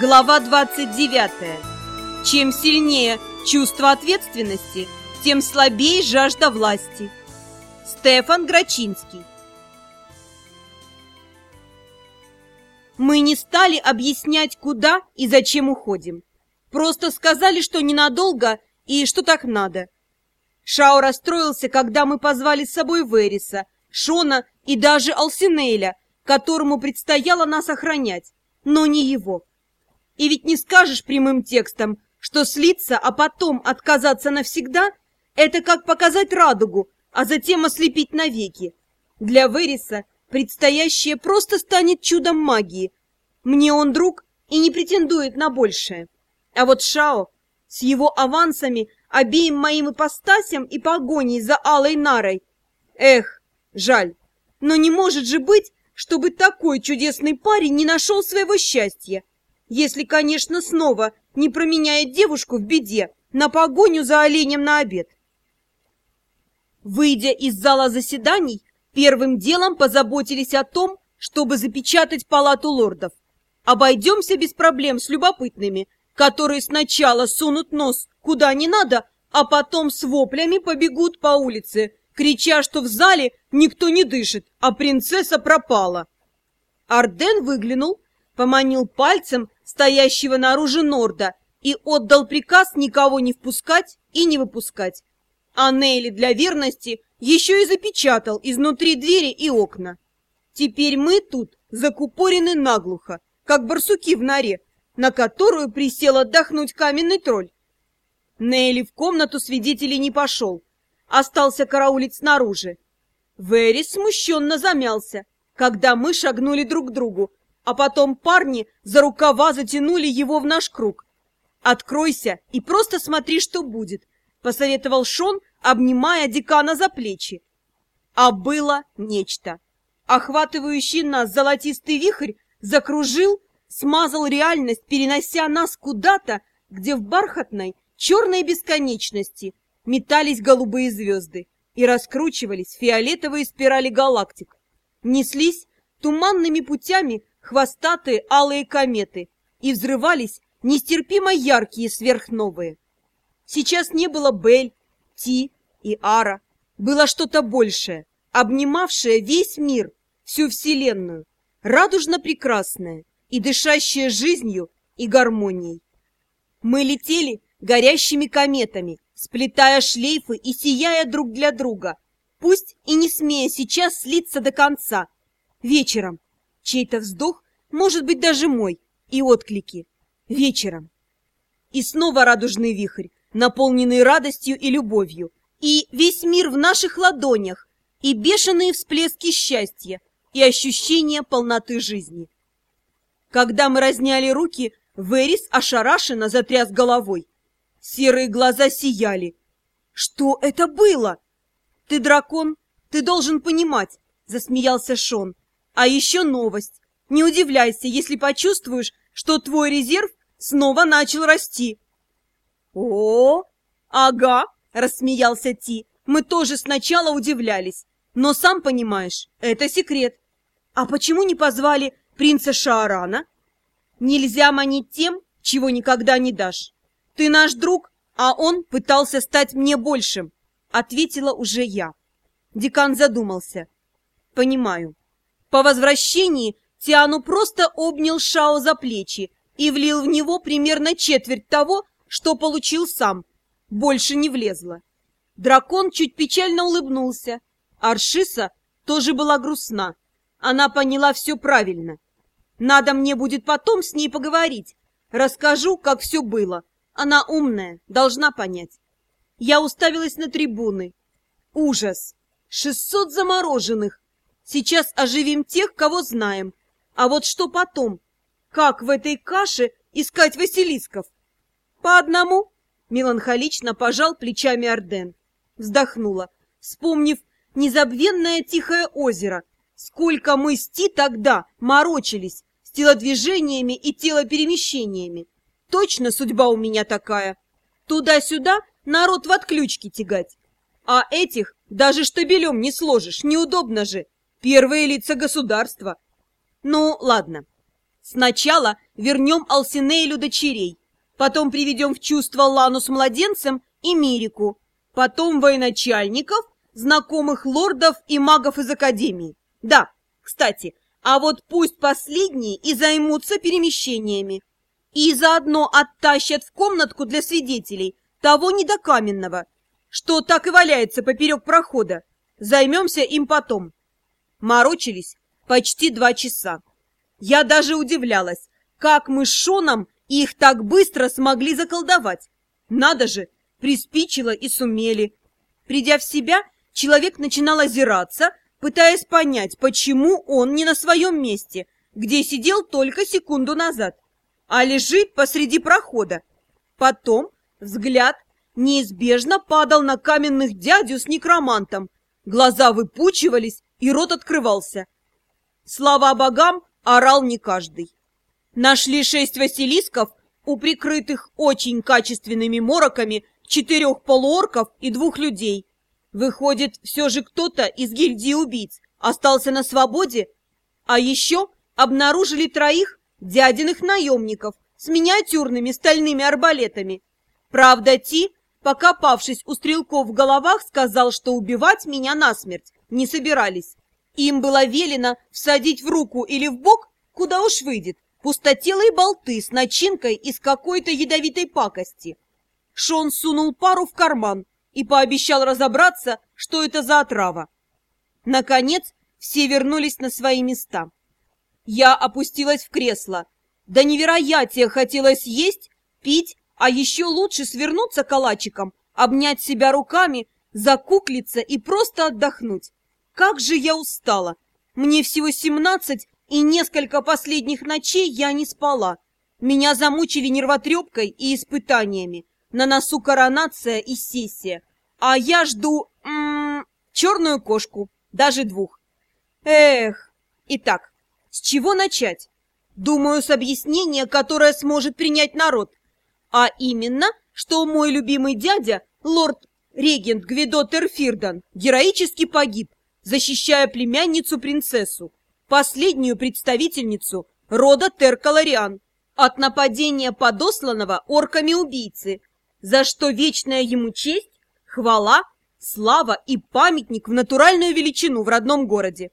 Глава 29. Чем сильнее чувство ответственности, тем слабее жажда власти. Стефан Грачинский. Мы не стали объяснять, куда и зачем уходим. Просто сказали, что ненадолго и что так надо. Шао расстроился, когда мы позвали с собой Вериса, Шона и даже Алсинеля, которому предстояло нас охранять, но не его. И ведь не скажешь прямым текстом, что слиться, а потом отказаться навсегда – это как показать радугу, а затем ослепить навеки. Для Вериса предстоящее просто станет чудом магии. Мне он друг и не претендует на большее. А вот Шао с его авансами, обеим моим ипостасям и погоней за Алой Нарой. Эх, жаль, но не может же быть, чтобы такой чудесный парень не нашел своего счастья. Если, конечно, снова не променяет девушку в беде на погоню за оленем на обед. Выйдя из зала заседаний, первым делом позаботились о том, чтобы запечатать палату лордов. Обойдемся без проблем с любопытными, которые сначала сунут нос куда не надо, а потом с воплями побегут по улице, крича, что в зале никто не дышит, а принцесса пропала. Арден выглянул, поманил пальцем стоящего наружу Норда и отдал приказ никого не впускать и не выпускать. А Нейли для верности еще и запечатал изнутри двери и окна. Теперь мы тут закупорены наглухо, как барсуки в норе, на которую присел отдохнуть каменный тролль. Нейли в комнату свидетелей не пошел, остался караулить снаружи. Верис смущенно замялся, когда мы шагнули друг к другу, а потом парни за рукава затянули его в наш круг. «Откройся и просто смотри, что будет», — посоветовал Шон, обнимая декана за плечи. А было нечто. Охватывающий нас золотистый вихрь закружил, смазал реальность, перенося нас куда-то, где в бархатной черной бесконечности метались голубые звезды и раскручивались фиолетовые спирали галактик. Неслись туманными путями хвостатые алые кометы и взрывались нестерпимо яркие сверхновые. Сейчас не было Бель, Ти и Ара. Было что-то большее, обнимавшее весь мир, всю Вселенную, радужно прекрасное и дышащее жизнью и гармонией. Мы летели горящими кометами, сплетая шлейфы и сияя друг для друга, пусть и не смея сейчас слиться до конца. Вечером чей-то вздох, может быть, даже мой, и отклики. Вечером. И снова радужный вихрь, наполненный радостью и любовью, и весь мир в наших ладонях, и бешеные всплески счастья, и ощущение полноты жизни. Когда мы разняли руки, Верис ошарашенно затряс головой. Серые глаза сияли. «Что это было?» «Ты дракон, ты должен понимать», — засмеялся Шон. «А еще новость. Не удивляйся, если почувствуешь, что твой резерв снова начал расти». «О, ага», — рассмеялся Ти. «Мы тоже сначала удивлялись, но сам понимаешь, это секрет. А почему не позвали принца Шаарана?» «Нельзя манить тем, чего никогда не дашь. «Ты наш друг, а он пытался стать мне большим», — ответила уже я. Декан задумался. «Понимаю. По возвращении Тиану просто обнял Шао за плечи и влил в него примерно четверть того, что получил сам. Больше не влезло. Дракон чуть печально улыбнулся. Аршиса тоже была грустна. Она поняла все правильно. Надо мне будет потом с ней поговорить. Расскажу, как все было. Она умная, должна понять. Я уставилась на трибуны. Ужас! Шестьсот замороженных! Сейчас оживим тех, кого знаем. А вот что потом? Как в этой каше искать Василисков? По одному? Меланхолично пожал плечами Орден. Вздохнула, вспомнив незабвенное тихое озеро. Сколько мы с тогда морочились с телодвижениями и телоперемещениями. Точно судьба у меня такая. Туда-сюда народ в отключке тягать. А этих даже штабелем не сложишь, неудобно же. Первые лица государства. Ну, ладно. Сначала вернем Алсинейлю дочерей, потом приведем в чувство Лану с младенцем и Мирику, потом военачальников, знакомых лордов и магов из Академии. Да, кстати, а вот пусть последние и займутся перемещениями. И заодно оттащат в комнатку для свидетелей того недокаменного, что так и валяется поперек прохода. Займемся им потом. Морочились почти два часа. Я даже удивлялась, как мы с Шоном их так быстро смогли заколдовать. Надо же, приспичило и сумели. Придя в себя, человек начинал озираться, пытаясь понять, почему он не на своем месте, где сидел только секунду назад, а лежит посреди прохода. Потом взгляд неизбежно падал на каменных дядю с некромантом. Глаза выпучивались, и рот открывался. Слава богам, орал не каждый. Нашли шесть василисков у прикрытых очень качественными мороками четырех полуорков и двух людей. Выходит, все же кто-то из гильдии убийц остался на свободе, а еще обнаружили троих дядиных наемников с миниатюрными стальными арбалетами. Правда, Ти, покопавшись у стрелков в головах, сказал, что убивать меня насмерть не собирались. Им было велено всадить в руку или в бок, куда уж выйдет, пустотелые болты с начинкой из какой-то ядовитой пакости. Шон сунул пару в карман и пообещал разобраться, что это за отрава. Наконец, все вернулись на свои места. Я опустилась в кресло. До невероятия хотелось есть, пить, а еще лучше свернуться калачиком, обнять себя руками, закуклиться и просто отдохнуть. Как же я устала! Мне всего семнадцать, и несколько последних ночей я не спала. Меня замучили нервотрепкой и испытаниями. На носу коронация и сессия. А я жду... М -м, черную кошку. Даже двух. Эх! Итак, с чего начать? Думаю, с объяснения, которое сможет принять народ. А именно, что мой любимый дядя, лорд-регент Гвидо Терфирдан, героически погиб, защищая племянницу-принцессу, последнюю представительницу рода Теркалариан, от нападения подосланного орками-убийцы, за что вечная ему честь, хвала, слава и памятник в натуральную величину в родном городе.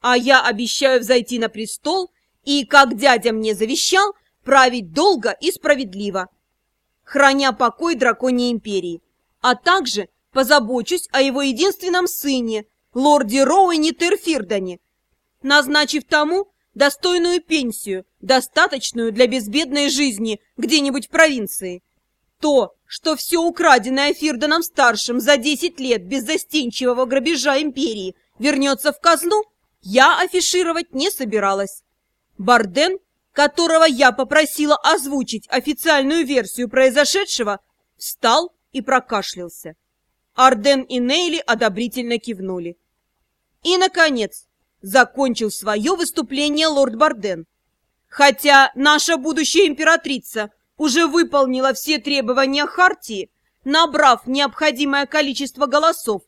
А я обещаю взойти на престол и, как дядя мне завещал, править долго и справедливо, храня покой драконьей империи, а также позабочусь о его единственном сыне, лорде Роуэне Терфирдане, назначив тому достойную пенсию, достаточную для безбедной жизни где-нибудь в провинции. То, что все украденное Фирданом-старшим за 10 лет беззастенчивого грабежа империи вернется в казну, я афишировать не собиралась. Барден, которого я попросила озвучить официальную версию произошедшего, встал и прокашлялся. Арден и Нейли одобрительно кивнули. И, наконец, закончил свое выступление лорд Барден. Хотя наша будущая императрица уже выполнила все требования Хартии, набрав необходимое количество голосов,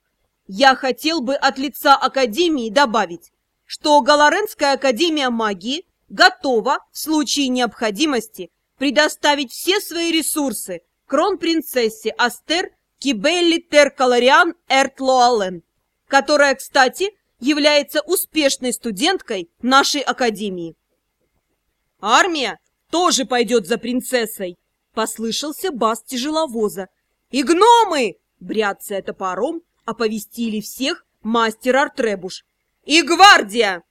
я хотел бы от лица Академии добавить, что Галаренская Академия Магии готова в случае необходимости предоставить все свои ресурсы кронпринцессе Астер Кибелли Теркалариан Эртлоален, которая, кстати, является успешной студенткой нашей академии. «Армия тоже пойдет за принцессой!» — послышался бас тяжеловоза. «И гномы!» — бряцая топором, оповестили всех мастер Артребуш. «И гвардия!»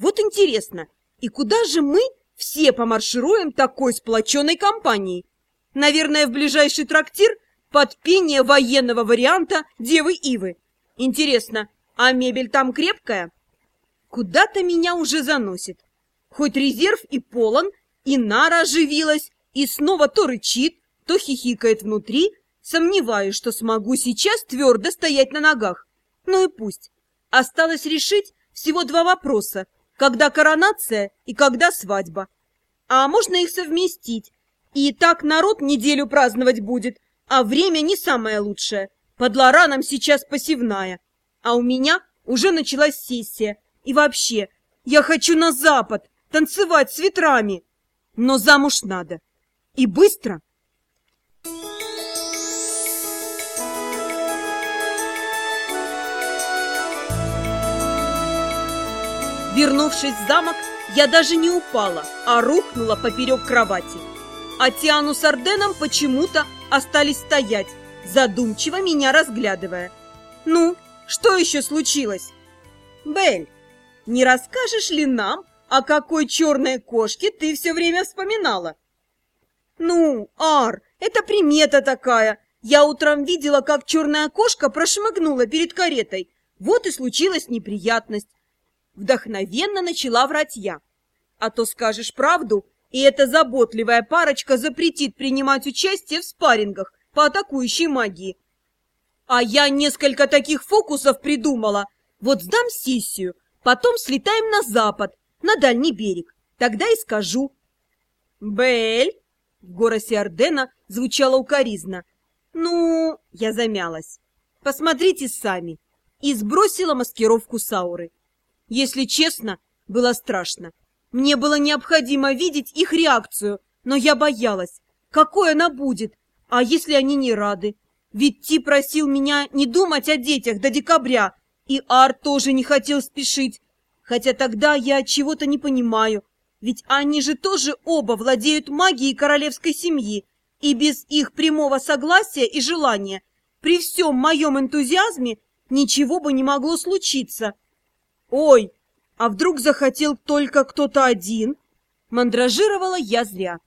Вот интересно, и куда же мы все помаршируем такой сплоченной компанией? Наверное, в ближайший трактир под пение военного варианта Девы Ивы. Интересно, а мебель там крепкая? Куда-то меня уже заносит. Хоть резерв и полон, и нара оживилась, и снова то рычит, то хихикает внутри, сомневаюсь, что смогу сейчас твердо стоять на ногах. Ну и пусть. Осталось решить всего два вопроса. Когда коронация и когда свадьба. А можно их совместить. И так народ неделю праздновать будет, а время не самое лучшее. Под Лораном сейчас посевная. А у меня уже началась сессия. И вообще, я хочу на запад. танцевать с ветрами. Но замуж надо. И быстро. Вернувшись в замок, я даже не упала, а рухнула поперек кровати. А Тиану с Арденом почему-то остались стоять, задумчиво меня разглядывая. «Ну, что еще случилось?» «Белль, не расскажешь ли нам, о какой черной кошке ты все время вспоминала?» «Ну, Ар, это примета такая. Я утром видела, как черная кошка прошмыгнула перед каретой. Вот и случилась неприятность. Вдохновенно начала врать я. А то скажешь правду, и эта заботливая парочка запретит принимать участие в спаррингах по атакующей магии. А я несколько таких фокусов придумала. Вот сдам сессию, потом слетаем на запад, на дальний берег. Тогда и скажу. Бель! В голосе Ордена звучало укоризно. Ну, я замялась. Посмотрите сами. И сбросила маскировку Сауры. Если честно, было страшно. Мне было необходимо видеть их реакцию, но я боялась. Какой она будет? А если они не рады? Ведь Ти просил меня не думать о детях до декабря, и Ар тоже не хотел спешить. Хотя тогда я чего-то не понимаю. Ведь они же тоже оба владеют магией королевской семьи, и без их прямого согласия и желания при всем моем энтузиазме ничего бы не могло случиться. Ой, а вдруг захотел только кто-то один? Мандражировала я зря.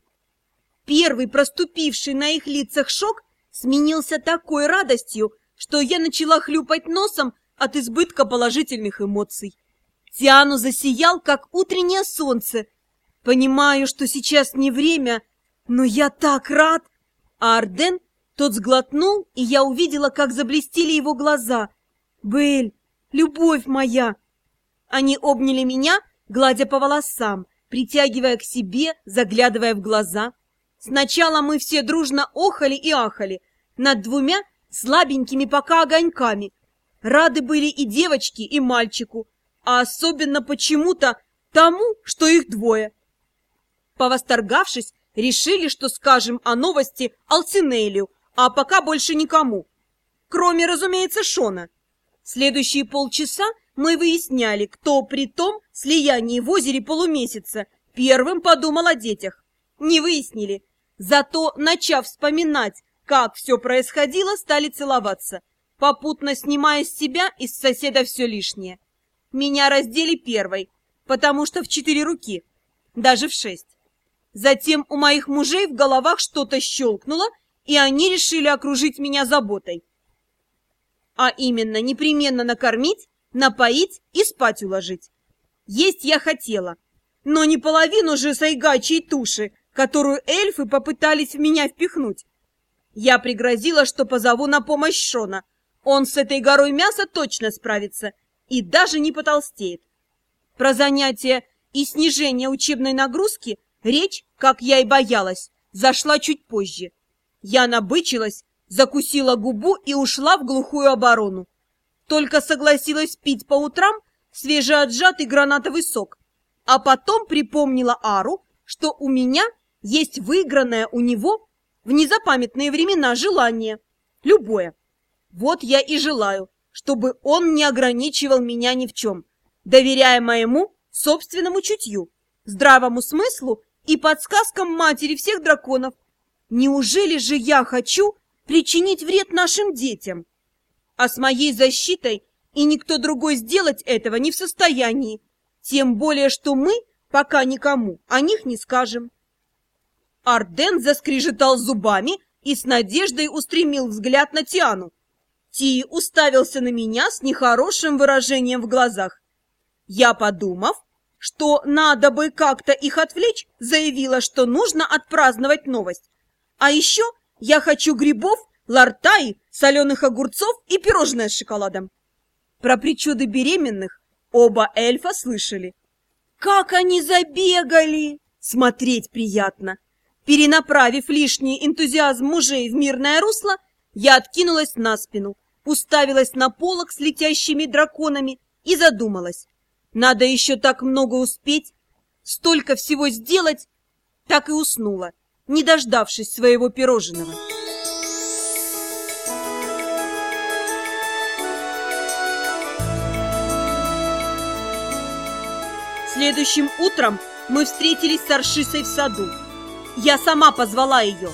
Первый проступивший на их лицах шок сменился такой радостью, что я начала хлюпать носом от избытка положительных эмоций. Тиану засиял, как утреннее солнце. Понимаю, что сейчас не время, но я так рад. А Арден, тот сглотнул, и я увидела, как заблестели его глаза. Бель, любовь моя! Они обняли меня, гладя по волосам, притягивая к себе, заглядывая в глаза. Сначала мы все дружно охали и ахали над двумя слабенькими пока огоньками. Рады были и девочки, и мальчику, а особенно почему-то тому, что их двое. Повосторгавшись, решили, что скажем о новости Алцинелию, а пока больше никому. Кроме, разумеется, Шона. Следующие полчаса мы выясняли, кто при том слиянии в озере полумесяца первым подумал о детях. Не выяснили, Зато, начав вспоминать, как все происходило, стали целоваться, попутно снимая с себя и с соседа все лишнее. Меня раздели первой, потому что в четыре руки, даже в шесть. Затем у моих мужей в головах что-то щелкнуло, и они решили окружить меня заботой. А именно, непременно накормить, напоить и спать уложить. Есть я хотела, но не половину же сайгачьей туши, которую эльфы попытались в меня впихнуть. Я пригрозила, что позову на помощь Шона. Он с этой горой мяса точно справится и даже не потолстеет. Про занятия и снижение учебной нагрузки речь, как я и боялась, зашла чуть позже. Я набычилась, закусила губу и ушла в глухую оборону. Только согласилась пить по утрам свежеотжатый гранатовый сок, а потом припомнила Ару, что у меня есть выигранное у него в незапамятные времена желание. Любое. Вот я и желаю, чтобы он не ограничивал меня ни в чем, доверяя моему собственному чутью, здравому смыслу и подсказкам матери всех драконов. Неужели же я хочу причинить вред нашим детям? А с моей защитой и никто другой сделать этого не в состоянии, тем более, что мы пока никому о них не скажем. Арден заскрежетал зубами и с надеждой устремил взгляд на Тиану. Ти уставился на меня с нехорошим выражением в глазах. Я, подумав, что надо бы как-то их отвлечь, заявила, что нужно отпраздновать новость. А еще я хочу грибов, лартаи, соленых огурцов и пирожное с шоколадом. Про причуды беременных оба эльфа слышали. Как они забегали! Смотреть приятно! Перенаправив лишний энтузиазм мужей в мирное русло, я откинулась на спину, уставилась на полок с летящими драконами и задумалась. Надо еще так много успеть. столько всего сделать, так и уснула, не дождавшись своего пирожного. Следующим утром мы встретились с Аршисой в саду. Я сама позвала ее.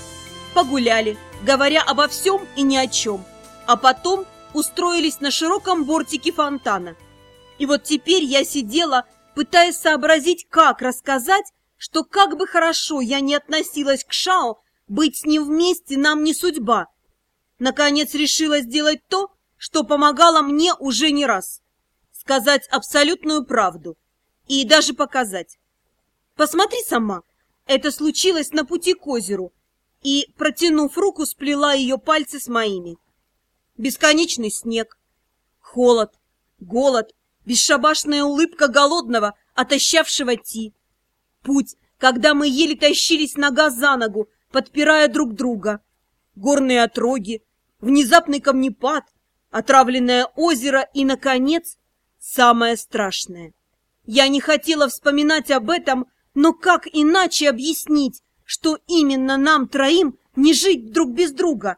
Погуляли, говоря обо всем и ни о чем. А потом устроились на широком бортике фонтана. И вот теперь я сидела, пытаясь сообразить, как рассказать, что как бы хорошо я не относилась к Шао, быть с ним вместе нам не судьба. Наконец решила сделать то, что помогало мне уже не раз. Сказать абсолютную правду. И даже показать. Посмотри сама, это случилось на пути к озеру. И, протянув руку, сплела ее пальцы с моими. Бесконечный снег, холод, голод, бесшабашная улыбка голодного, отощавшего Ти. Путь, когда мы еле тащились нога за ногу, подпирая друг друга. Горные отроги, внезапный камнепад, отравленное озеро и, наконец, самое страшное. Я не хотела вспоминать об этом, но как иначе объяснить, что именно нам троим не жить друг без друга?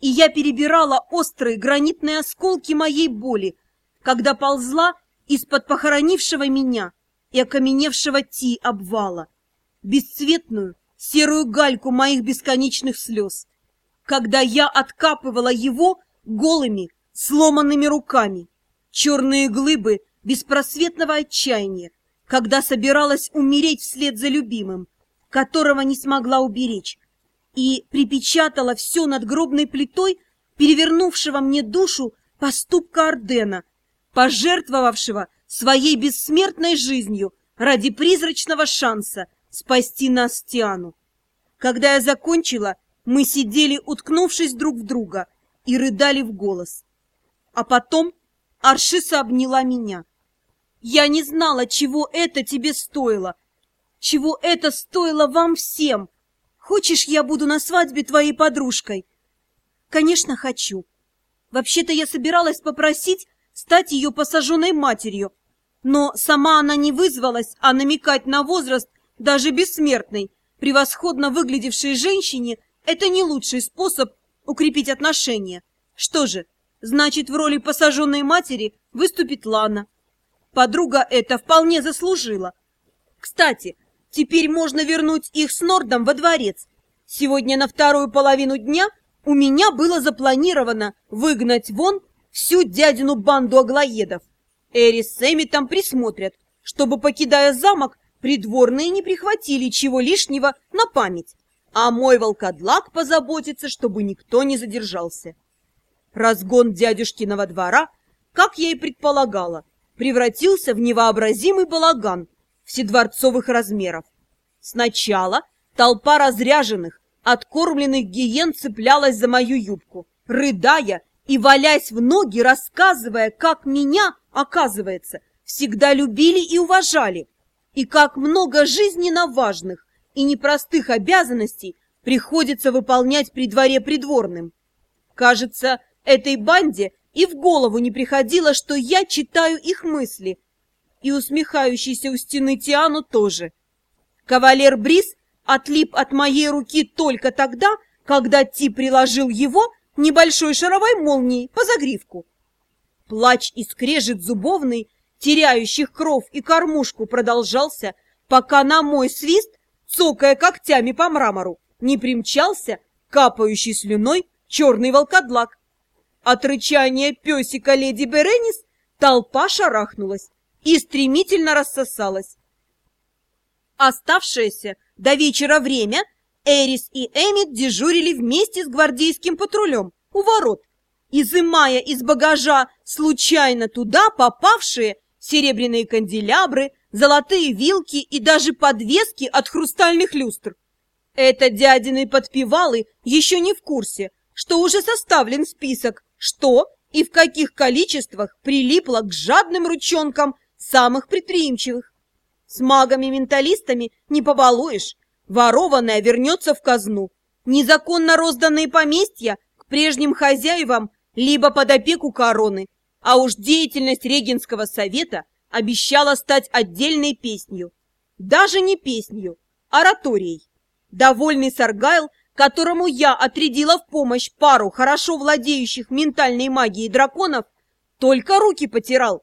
И я перебирала острые гранитные осколки моей боли, когда ползла из-под похоронившего меня и окаменевшего Ти обвала, бесцветную серую гальку моих бесконечных слез, когда я откапывала его голыми, сломанными руками, черные глыбы беспросветного отчаяния, когда собиралась умереть вслед за любимым, которого не смогла уберечь, и припечатала все над гробной плитой перевернувшего мне душу поступка Ордена, пожертвовавшего своей бессмертной жизнью ради призрачного шанса спасти нас Тиану. Когда я закончила, мы сидели, уткнувшись друг в друга, и рыдали в голос. А потом Аршиса обняла меня. Я не знала, чего это тебе стоило, чего это стоило вам всем. Хочешь, я буду на свадьбе твоей подружкой? Конечно, хочу. Вообще-то я собиралась попросить стать ее посаженной матерью. Но сама она не вызвалась, а намекать на возраст даже бессмертной, превосходно выглядевшей женщине, это не лучший способ укрепить отношения. Что же, значит, в роли посаженной матери выступит Лана. Подруга это вполне заслужила. Кстати, теперь можно вернуть их с Нордом во дворец. Сегодня на вторую половину дня у меня было запланировано выгнать вон всю дядину банду аглоедов. Эрис с Эмитом присмотрят, чтобы, покидая замок, придворные не прихватили чего лишнего на память, а мой волкодлак позаботится, чтобы никто не задержался. Разгон дядюшкиного двора, как я и предполагала, превратился в невообразимый балаган вседворцовых размеров. Сначала толпа разряженных, откормленных гиен цеплялась за мою юбку, рыдая и валясь в ноги, рассказывая, как меня, оказывается, всегда любили и уважали, и как много жизненно важных и непростых обязанностей приходится выполнять при дворе придворным. Кажется, этой банде и в голову не приходило, что я читаю их мысли, и усмехающийся у стены Тиану тоже. Кавалер Брис отлип от моей руки только тогда, когда Ти приложил его небольшой шаровой молнией по загривку. Плач и скрежет зубовный, теряющих кров и кормушку, продолжался, пока на мой свист, цокая когтями по мрамору, не примчался капающий слюной черный волкодлак. От рычания песика леди Беренис толпа шарахнулась и стремительно рассосалась. Оставшееся до вечера время Эрис и Эмит дежурили вместе с гвардейским патрулем у ворот, изымая из багажа случайно туда попавшие серебряные канделябры, золотые вилки и даже подвески от хрустальных люстр. Это дядины подпевалы еще не в курсе, что уже составлен список, что и в каких количествах прилипло к жадным ручонкам самых предприимчивых. С магами-менталистами не побалуешь, Ворованное вернется в казну. Незаконно розданные поместья к прежним хозяевам либо под опеку короны. А уж деятельность регенского совета обещала стать отдельной песнью. Даже не песнью, ораторией. Довольный Саргайл, которому я отрядила в помощь пару хорошо владеющих ментальной магией драконов, только руки потирал.